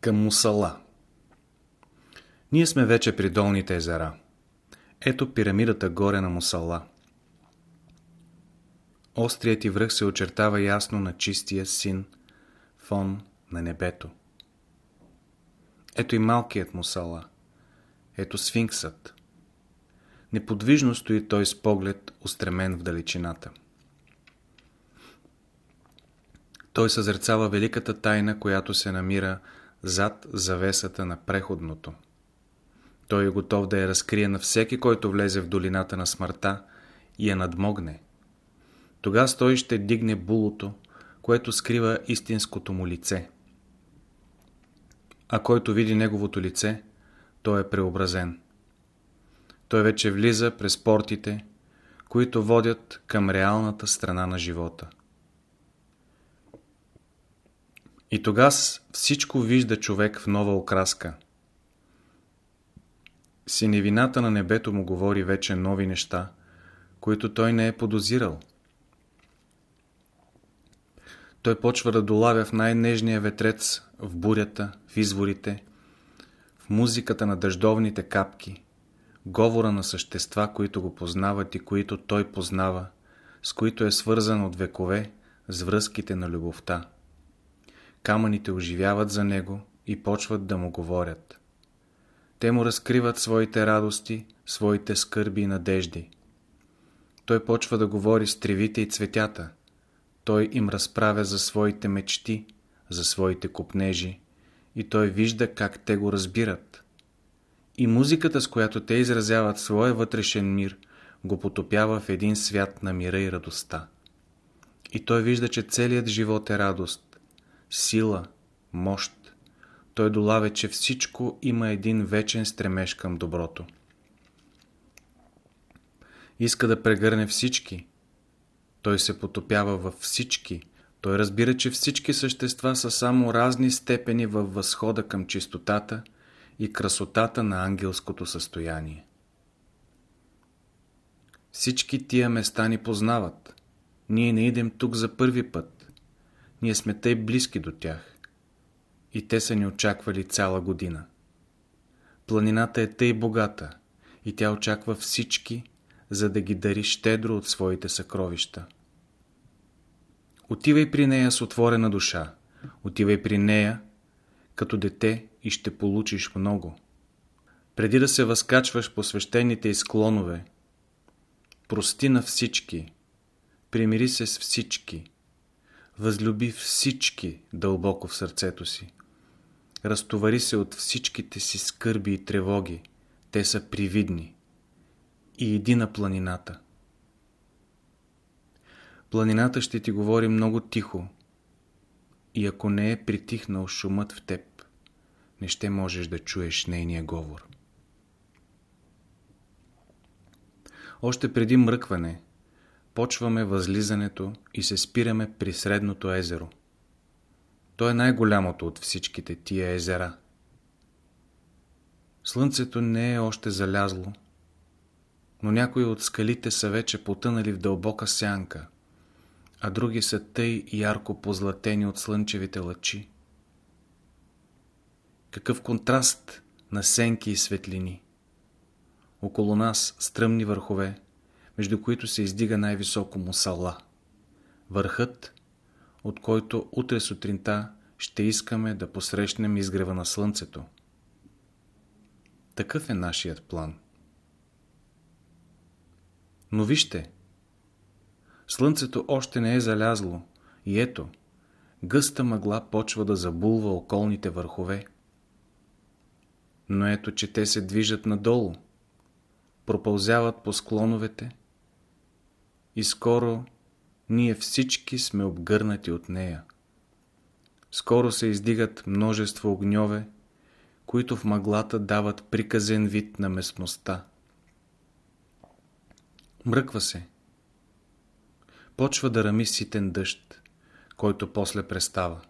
Към Мусала Ние сме вече при долните езера. Ето пирамидата горе на Мусала. Острият и връх се очертава ясно на чистия син фон на небето. Ето и малкият Мусала. Ето сфинксът. Неподвижно стои той с поглед устремен в далечината. Той съзерцава великата тайна, която се намира зад завесата на преходното. Той е готов да я разкрие на всеки, който влезе в долината на смъртта и я надмогне. Тогава той ще дигне булото, което скрива истинското му лице. А който види неговото лице, той е преобразен. Той вече влиза през портите, които водят към реалната страна на живота. И тогава всичко вижда човек в нова окраска. Синевината на небето му говори вече нови неща, които той не е подозирал. Той почва да долавя в най-нежния ветрец, в бурята, в изворите, в музиката на дъждовните капки, говора на същества, които го познават и които той познава, с които е свързан от векове с връзките на любовта камъните оживяват за него и почват да му говорят. Те му разкриват своите радости, своите скърби и надежди. Той почва да говори с тревите и цветята. Той им разправя за своите мечти, за своите купнежи и той вижда как те го разбират. И музиката, с която те изразяват своя вътрешен мир, го потопява в един свят на мира и радостта. И той вижда, че целият живот е радост, сила, мощ. Той долавя, че всичко има един вечен стремеж към доброто. Иска да прегърне всички. Той се потопява във всички. Той разбира, че всички същества са само разни степени във възхода към чистотата и красотата на ангелското състояние. Всички тия места ни познават. Ние не идем тук за първи път. Ние сме тъй близки до тях. И те са ни очаквали цяла година. Планината е тъй богата и тя очаква всички, за да ги дари щедро от своите съкровища. Отивай при нея с отворена душа. Отивай при нея като дете и ще получиш много. Преди да се възкачваш по свещените изклонове, прости на всички, примири се с всички, Възлюби всички дълбоко в сърцето си. Разтовари се от всичките си скърби и тревоги. Те са привидни. И иди на планината. Планината ще ти говори много тихо. И ако не е притихнал шумът в теб, не ще можеш да чуеш нейния говор. Още преди мръкване, почваме възлизането и се спираме при средното езеро. То е най-голямото от всичките тия езера. Слънцето не е още залязло, но някои от скалите са вече потънали в дълбока сянка, а други са тъй ярко позлатени от слънчевите лъчи. Какъв контраст на сенки и светлини! Около нас стръмни върхове, между които се издига най-високо мусала. Върхът, от който утре сутринта ще искаме да посрещнем изгрева на слънцето. Такъв е нашият план. Но вижте, слънцето още не е залязло и ето, гъста мъгла почва да забулва околните върхове. Но ето, че те се движат надолу, пропълзяват по склоновете и скоро ние всички сме обгърнати от нея. Скоро се издигат множество огньове, които в мъглата дават приказен вид на местността. Мръква се. Почва да рами ситен дъжд, който после престава.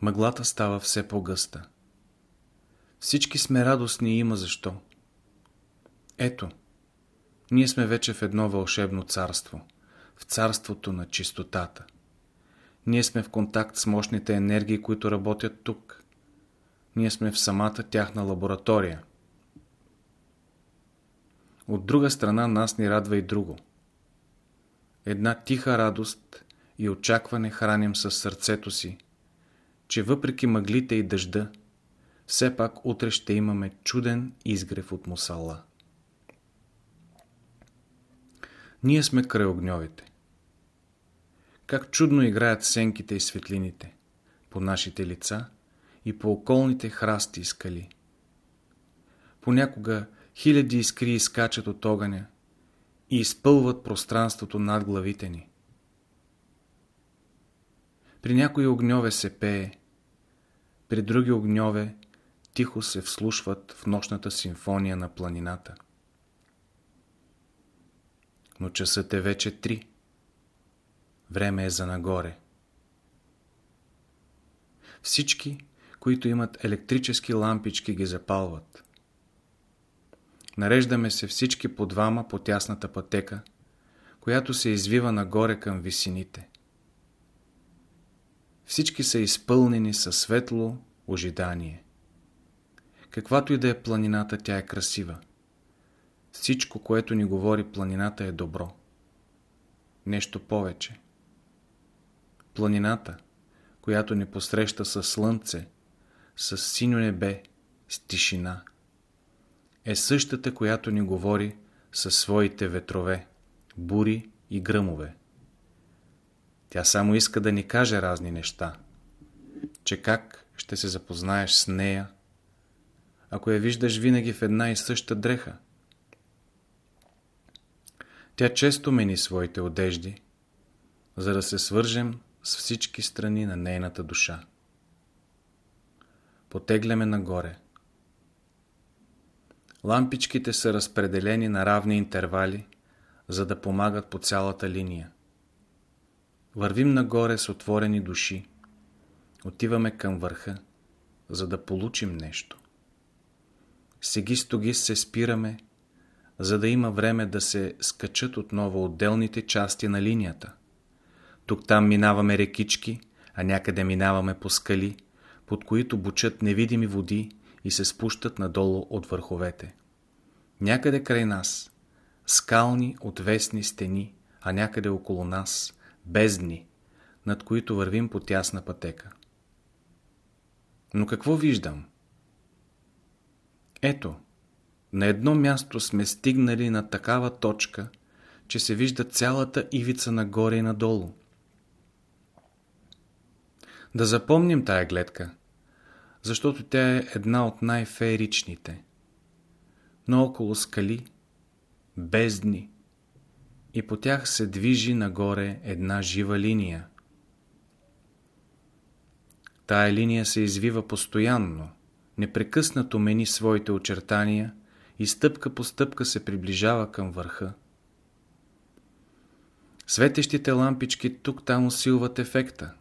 Мъглата става все по-гъста. Всички сме радостни и има защо. Ето, ние сме вече в едно вълшебно царство, в царството на чистотата. Ние сме в контакт с мощните енергии, които работят тук. Ние сме в самата тяхна лаборатория. От друга страна нас ни радва и друго. Една тиха радост и очакване храним със сърцето си, че въпреки мъглите и дъжда, все пак утре ще имаме чуден изгрев от мусала. Ние сме край огньовите. Как чудно играят сенките и светлините по нашите лица и по околните храсти и скали. Понякога хиляди искри изкачат от огъня и изпълват пространството над главите ни. При някои огньове се пее, при други огньове тихо се вслушват в нощната симфония на планината. Но часът е вече три. Време е за нагоре. Всички, които имат електрически лампички, ги запалват. Нареждаме се всички по двама по тясната пътека, която се извива нагоре към висините. Всички са изпълнени със светло ожидание. Каквато и да е планината, тя е красива. Всичко, което ни говори планината е добро. Нещо повече. Планината, която ни посреща със слънце, с синьо небе, с тишина, е същата, която ни говори със своите ветрове, бури и гръмове. Тя само иска да ни каже разни неща, че как ще се запознаеш с нея, ако я виждаш винаги в една и съща дреха. Тя често мени своите одежди, за да се свържем с всички страни на нейната душа. Потегляме нагоре. Лампичките са разпределени на равни интервали, за да помагат по цялата линия. Вървим нагоре с отворени души. Отиваме към върха, за да получим нещо. Сеги-стоги се спираме, за да има време да се скачат отново отделните части на линията. Тук-там минаваме рекички, а някъде минаваме по скали, под които бучат невидими води и се спущат надолу от върховете. Някъде край нас, скални отвесни стени, а някъде около нас, бездни, над които вървим по тясна пътека. Но какво виждам? Ето, на едно място сме стигнали на такава точка, че се вижда цялата ивица нагоре и надолу. Да запомним тая гледка, защото тя е една от най-фееричните. Но около скали, бездни, и по тях се движи нагоре една жива линия. Тая линия се извива постоянно, непрекъснато мени своите очертания и стъпка по стъпка се приближава към върха. Светещите лампички тук-там усилват ефекта.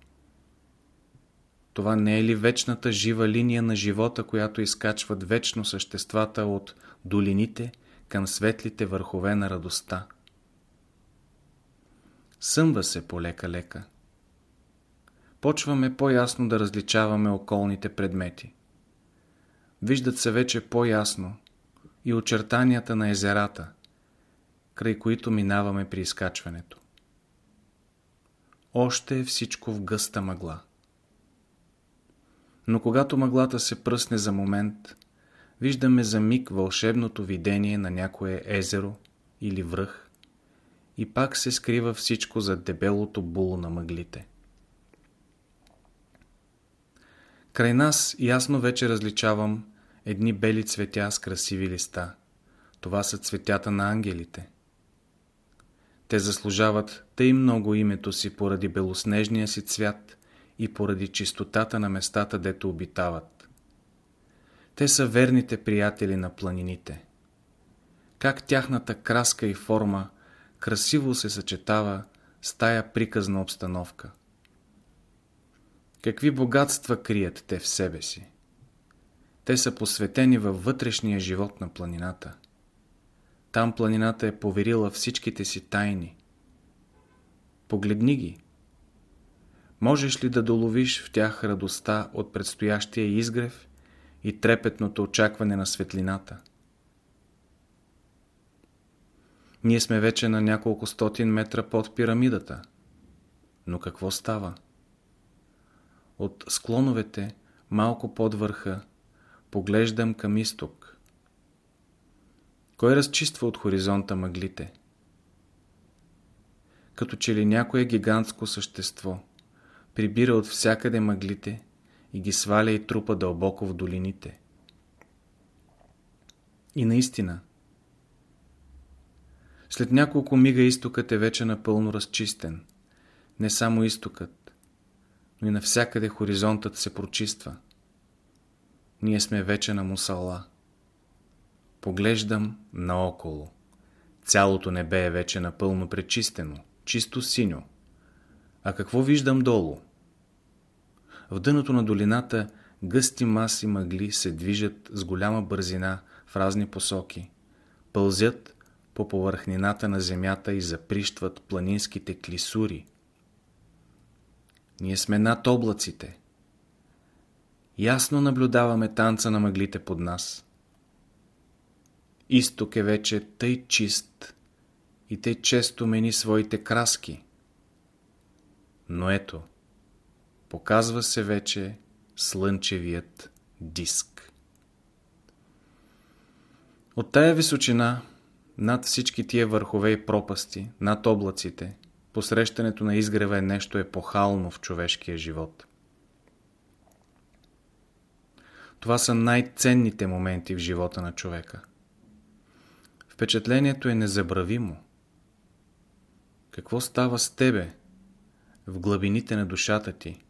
Това не е ли вечната жива линия на живота, която изкачват вечно съществата от долините към светлите върхове на радостта? Съмва се полека-лека. Почваме по-ясно да различаваме околните предмети. Виждат се вече по-ясно и очертанията на езерата, край които минаваме при изкачването. Още е всичко в гъста мъгла. Но когато мъглата се пръсне за момент, виждаме за миг вълшебното видение на някое езеро или връх и пак се скрива всичко за дебелото було на мъглите. Край нас ясно вече различавам едни бели цветя с красиви листа. Това са цветята на ангелите. Те заслужават тъй много името си поради белоснежния си цвят и поради чистотата на местата, дето обитават. Те са верните приятели на планините. Как тяхната краска и форма красиво се съчетава с тая приказна обстановка. Какви богатства крият те в себе си? Те са посветени във вътрешния живот на планината. Там планината е поверила всичките си тайни. Погледни ги. Можеш ли да доловиш в тях радостта от предстоящия изгрев и трепетното очакване на светлината? Ние сме вече на няколко стотин метра под пирамидата. Но какво става? От склоновете, малко под върха, поглеждам към изток. Кой разчиства от хоризонта мъглите? Като че ли някое гигантско същество прибира от всякъде мъглите и ги сваля и трупа дълбоко в долините. И наистина, след няколко мига изтокът е вече напълно разчистен. Не само изтокът, но и навсякъде хоризонтът се прочиства. Ние сме вече на Мусала. Поглеждам наоколо. Цялото небе е вече напълно пречистено, чисто синьо. А какво виждам долу? В дъното на долината гъсти маси мъгли се движат с голяма бързина в разни посоки. Пълзят по повърхнината на земята и заприщват планинските клисури. Ние сме над облаците. Ясно наблюдаваме танца на мъглите под нас. Изток е вече тъй чист и тъй често мени своите краски. Но ето, показва се вече слънчевият диск. От тая височина над всички тия върхове и пропасти, над облаците, посрещането на изгрева е нещо епохално в човешкия живот. Това са най-ценните моменти в живота на човека. Впечатлението е незабравимо. Какво става с тебе в глъбините на душата ти,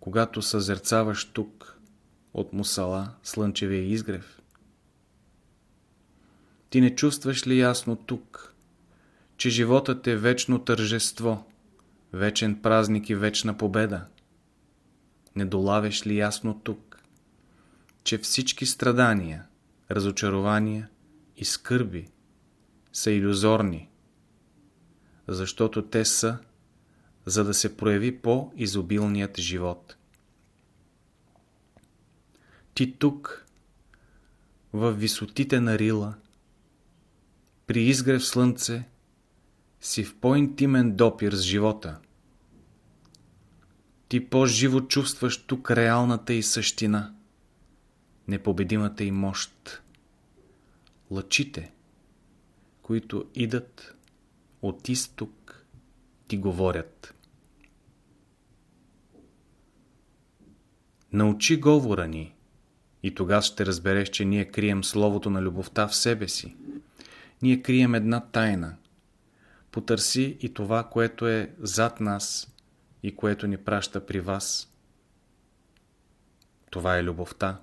когато съзерцаваш тук от мусала слънчевия изгрев? Ти не чувстваш ли ясно тук, че животът е вечно тържество, вечен празник и вечна победа? Не долавяш ли ясно тук, че всички страдания, разочарования и скърби са иллюзорни, защото те са, за да се прояви по-изобилният живот. Ти тук, в висотите на Рила, при изгрев слънце си в по-интимен допир с живота. Ти по-живо чувстваш тук реалната и същина, непобедимата и мощ. Лъчите, които идат от изток, ти говорят. Научи говора ни и тогава ще разбереш, че ние крием словото на любовта в себе си ние крием една тайна. Потърси и това, което е зад нас и което ни праща при вас. Това е любовта.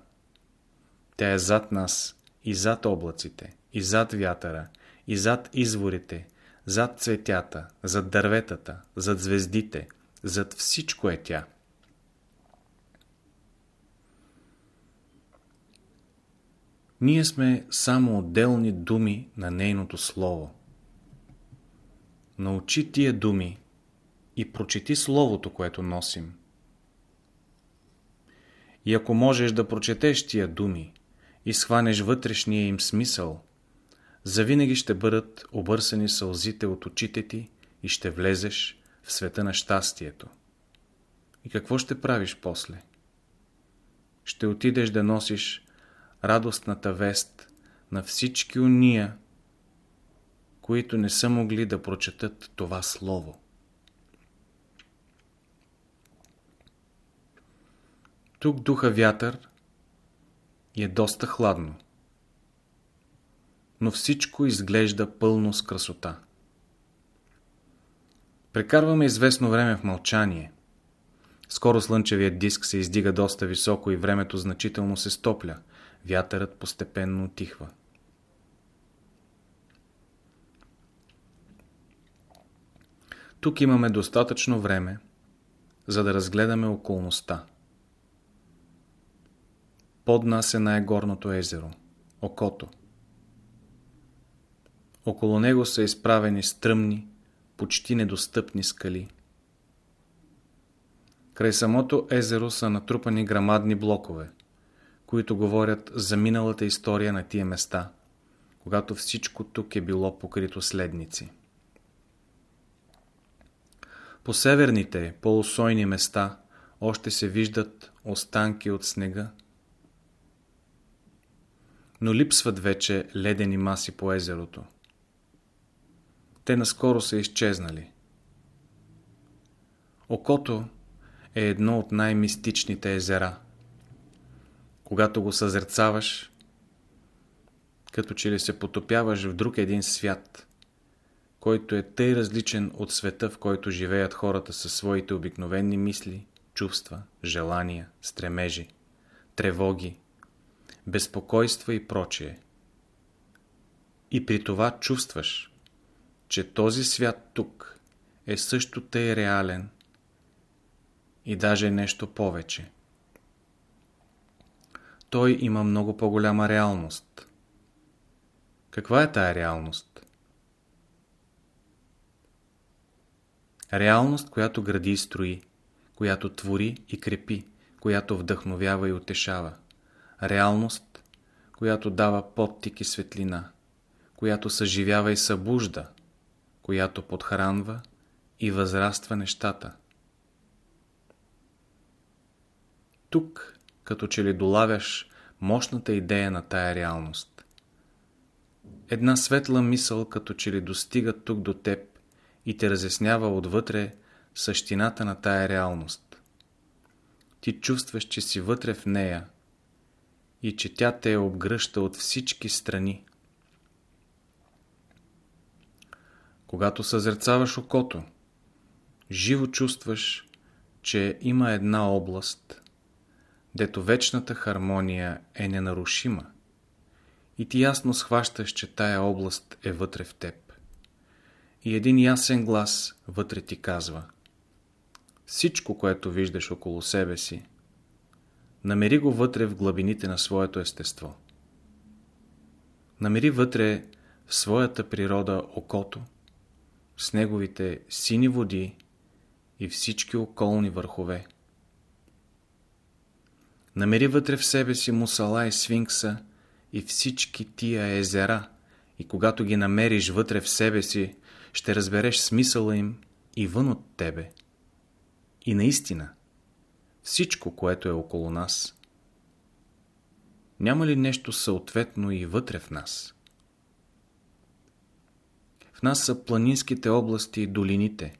Тя е зад нас и зад облаците, и зад вятъра, и зад изворите, зад цветята, зад дърветата, зад звездите, зад всичко е тя. Ние сме само отделни думи на нейното слово. Научи тия думи и прочети словото, което носим. И ако можеш да прочетеш тия думи и схванеш вътрешния им смисъл, завинаги ще бъдат обърсани сълзите от очите ти и ще влезеш в света на щастието. И какво ще правиш после? Ще отидеш да носиш радостната вест на всички уния, които не са могли да прочетат това слово. Тук духа вятър и е доста хладно, но всичко изглежда пълно с красота. Прекарваме известно време в мълчание. Скоро слънчевият диск се издига доста високо и времето значително се стопля – Вятърът постепенно отихва. Тук имаме достатъчно време, за да разгледаме околността. Под нас е най-горното езеро – Окото. Около него са изправени стръмни, почти недостъпни скали. Край самото езеро са натрупани грамадни блокове, които говорят за миналата история на тия места, когато всичко тук е било покрито следници. По северните, полусойни места още се виждат останки от снега, но липсват вече ледени маси по езерото. Те наскоро са изчезнали. Окото е едно от най-мистичните езера. Когато го съзерцаваш, като че ли се потопяваш в друг един свят, който е тъй различен от света, в който живеят хората със своите обикновени мисли, чувства, желания, стремежи, тревоги, безпокойства и прочие. И при това чувстваш, че този свят тук е също тъй реален и даже нещо повече. Той има много по-голяма реалност. Каква е тая реалност? Реалност, която гради и строи, която твори и крепи, която вдъхновява и утешава. Реалност, която дава подтик и светлина, която съживява и събужда, която подхранва и възраства нещата. Тук, като че ли долавяш мощната идея на тая реалност. Една светла мисъл, като че ли достига тук до теб и те разяснява отвътре същината на тая реалност. Ти чувстваш, че си вътре в нея и че тя те е обгръща от всички страни. Когато съзерцаваш окото, живо чувстваш, че има една област, дето вечната хармония е ненарушима и ти ясно схващаш, че тая област е вътре в теб. И един ясен глас вътре ти казва Всичко, което виждаш около себе си, намери го вътре в глъбините на своето естество. Намери вътре в своята природа окото, с неговите сини води и всички околни върхове. Намери вътре в себе си мусала и свинкса и всички тия езера и когато ги намериш вътре в себе си, ще разбереш смисъла им и вън от тебе. И наистина, всичко, което е около нас, няма ли нещо съответно и вътре в нас? В нас са планинските области и долините,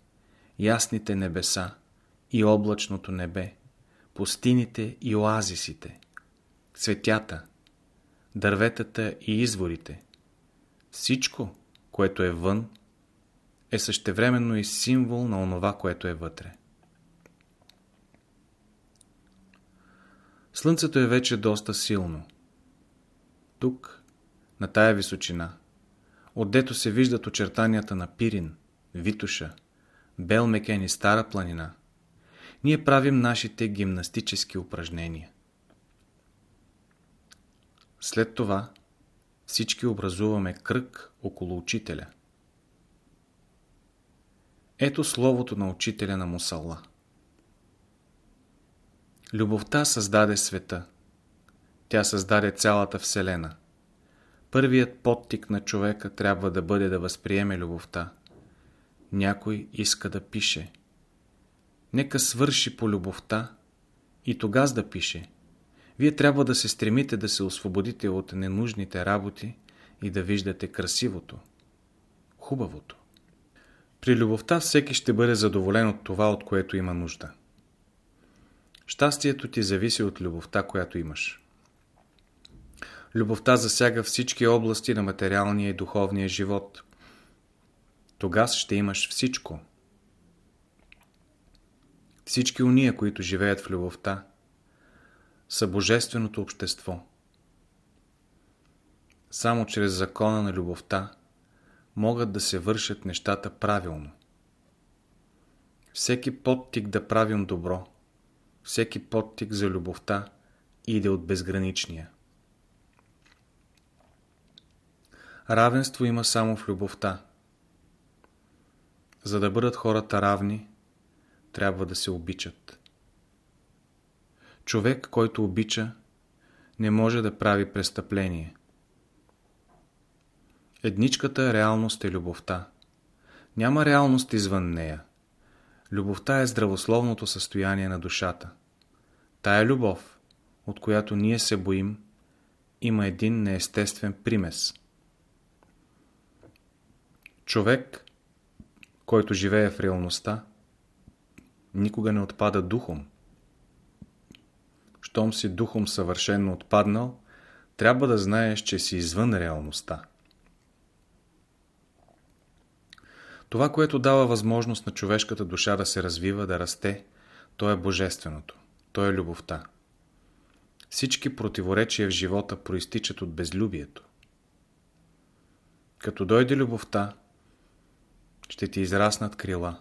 ясните небеса и облачното небе, пустините и оазисите, цветята, дърветата и изворите. Всичко, което е вън, е същевременно и символ на онова, което е вътре. Слънцето е вече доста силно. Тук, на тая височина, отдето се виждат очертанията на Пирин, Витуша, Белмекен и Стара планина, ние правим нашите гимнастически упражнения. След това всички образуваме кръг около учителя – ето словото на учителя на Мусалла. Любовта създаде света. Тя създаде цялата Вселена. Първият подтик на човека трябва да бъде да възприеме любовта. Някой иска да пише. Нека свърши по любовта и тогас да пише. Вие трябва да се стремите да се освободите от ненужните работи и да виждате красивото, хубавото. При любовта всеки ще бъде задоволен от това, от което има нужда. Щастието ти зависи от любовта, която имаш. Любовта засяга всички области на материалния и духовния живот. Тогас ще имаш всичко. Всички уния, които живеят в любовта, са божественото общество. Само чрез закона на любовта могат да се вършат нещата правилно. Всеки подтик да правим добро, всеки подтик за любовта иде от безграничния. Равенство има само в любовта. За да бъдат хората равни, трябва да се обичат. Човек, който обича, не може да прави престъпление. Едничката реалност е любовта. Няма реалност извън нея. Любовта е здравословното състояние на душата. Тая любов, от която ние се боим, има един неестествен примес. Човек, който живее в реалността, никога не отпада духом. Щом си духом съвършенно отпаднал, трябва да знаеш, че си извън реалността. Това, което дава възможност на човешката душа да се развива, да расте, то е божественото, то е любовта. Всички противоречия в живота проистичат от безлюбието. Като дойде любовта, ще ти израснат крила.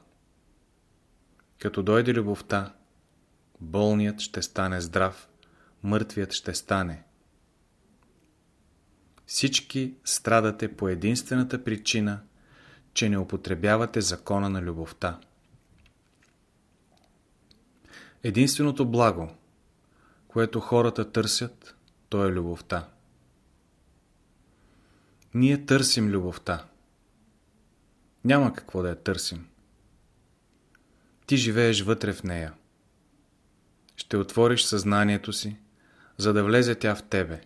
Като дойде любовта, болният ще стане здрав, мъртвият ще стане. Всички страдате по единствената причина, че не употребявате закона на любовта. Единственото благо, което хората търсят, то е любовта. Ние търсим любовта. Няма какво да я търсим. Ти живееш вътре в нея. Ще отвориш съзнанието си, за да влезе тя в тебе.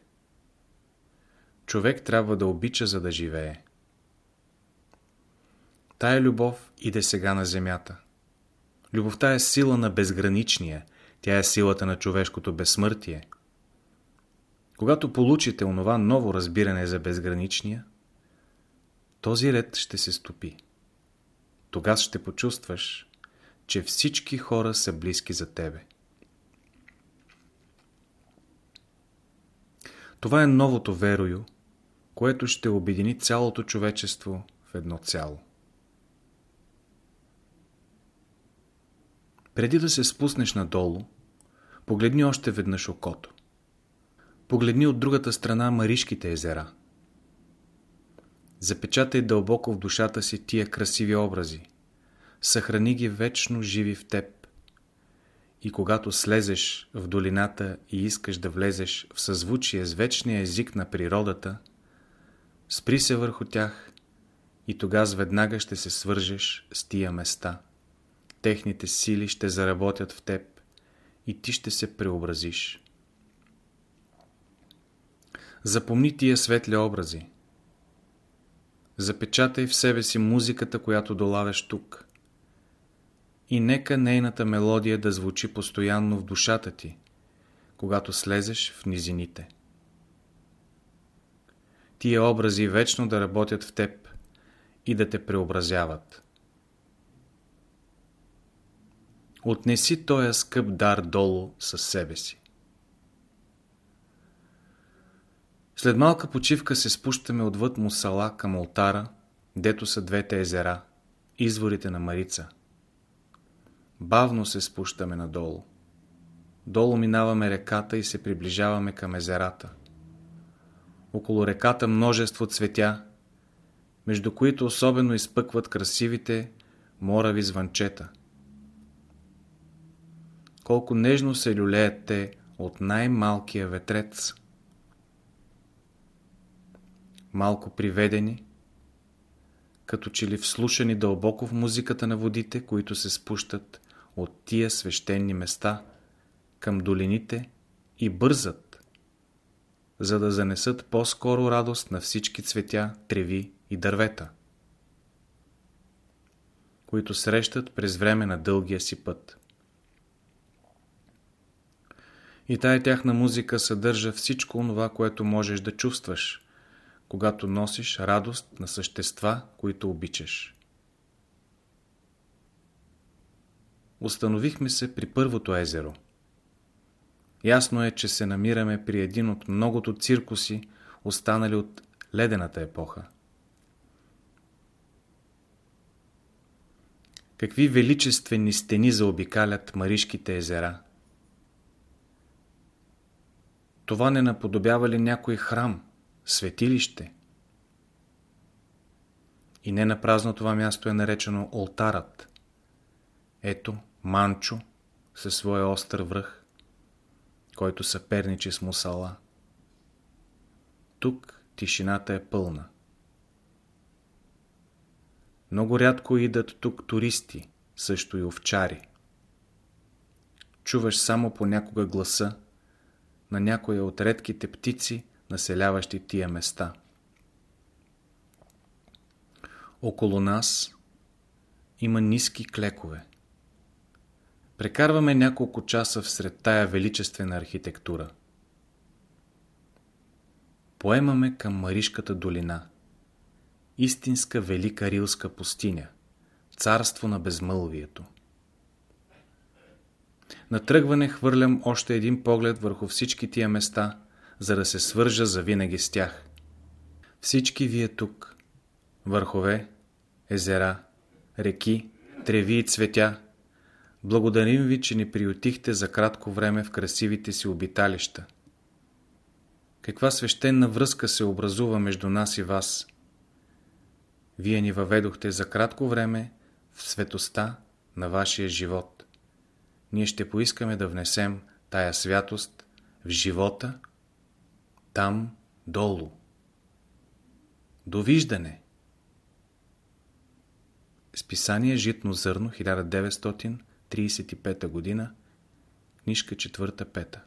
Човек трябва да обича, за да живее. Тая любов иде сега на земята. Любовта е сила на безграничния, тя е силата на човешкото безсмъртие. Когато получите онова ново разбиране за безграничния, този ред ще се стопи. Тогава ще почувстваш, че всички хора са близки за тебе. Това е новото верою, което ще обедини цялото човечество в едно цяло. Преди да се спуснеш надолу, погледни още веднъж окото. Погледни от другата страна Маришките езера. Запечатай дълбоко в душата си тия красиви образи. Съхрани ги вечно живи в теб. И когато слезеш в долината и искаш да влезеш в съзвучие с вечния език на природата, спри се върху тях и тогава веднага ще се свържеш с тия места. Техните сили ще заработят в теб и ти ще се преобразиш. Запомни тия светли образи. Запечатай в себе си музиката, която долавяш тук. И нека нейната мелодия да звучи постоянно в душата ти, когато слезеш в низините. Тия образи вечно да работят в теб и да те преобразяват. Отнеси този скъп дар долу със себе си. След малка почивка се спущаме отвъд Мусала към ултара, дето са двете езера, изворите на Марица. Бавно се спущаме надолу. Долу минаваме реката и се приближаваме към езерата. Около реката множество цветя, между които особено изпъкват красивите морави звънчета – колко нежно се люлеят те от най-малкия ветрец. Малко приведени, като че ли вслушани дълбоко в музиката на водите, които се спущат от тия свещени места към долините и бързат, за да занесат по-скоро радост на всички цветя, треви и дървета, които срещат през време на дългия си път. И тая тяхна музика съдържа всичко това, което можеш да чувстваш, когато носиш радост на същества, които обичаш. Установихме се при първото езеро. Ясно е, че се намираме при един от многото циркуси, останали от ледената епоха. Какви величествени стени заобикалят Маришките езера – това не наподобява ли някой храм, светилище? И не на празно това място е наречено Олтарът. Ето, Манчо със своя остър връх. който съперничи с мусала. Тук тишината е пълна. Много рядко идат тук туристи, също и овчари. Чуваш само понякога гласа на някоя от редките птици, населяващи тия места. Около нас има ниски клекове. Прекарваме няколко часа всред тая величествена архитектура. Поемаме към Маришката долина. Истинска велика рилска пустиня. Царство на безмълвието. На тръгване хвърлям още един поглед върху всички тия места, за да се свържа завинаги с тях. Всички вие тук, върхове, езера, реки, треви и цветя, благодарим ви, че ни приютихте за кратко време в красивите си обиталища. Каква свещена връзка се образува между нас и вас? Вие ни въведохте за кратко време в светоста на вашия живот. Ние ще поискаме да внесем тая святост в живота там долу. Довиждане! Списание Житно зърно 1935 година, книжка 4-5